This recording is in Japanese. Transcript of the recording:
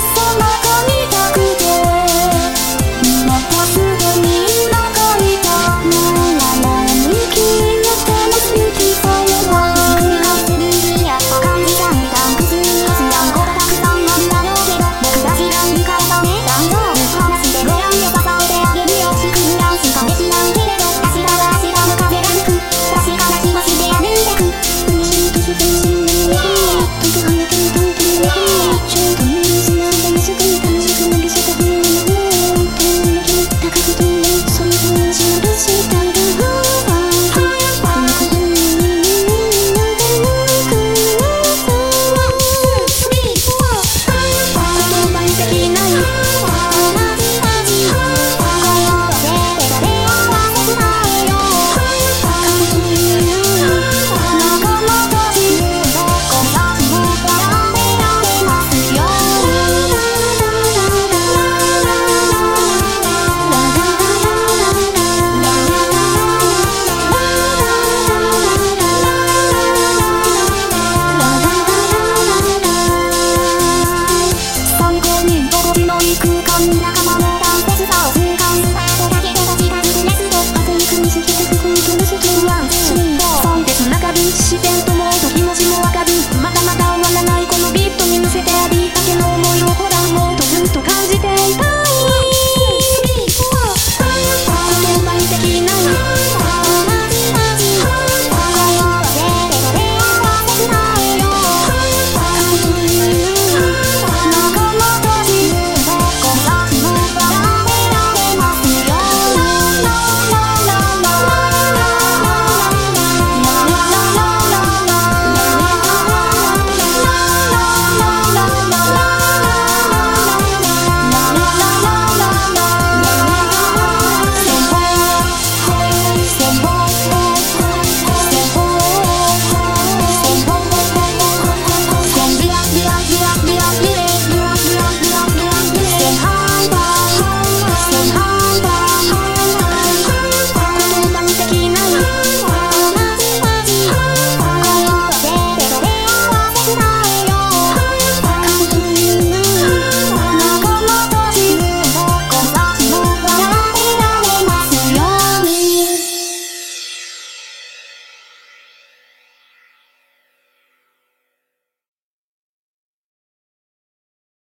その子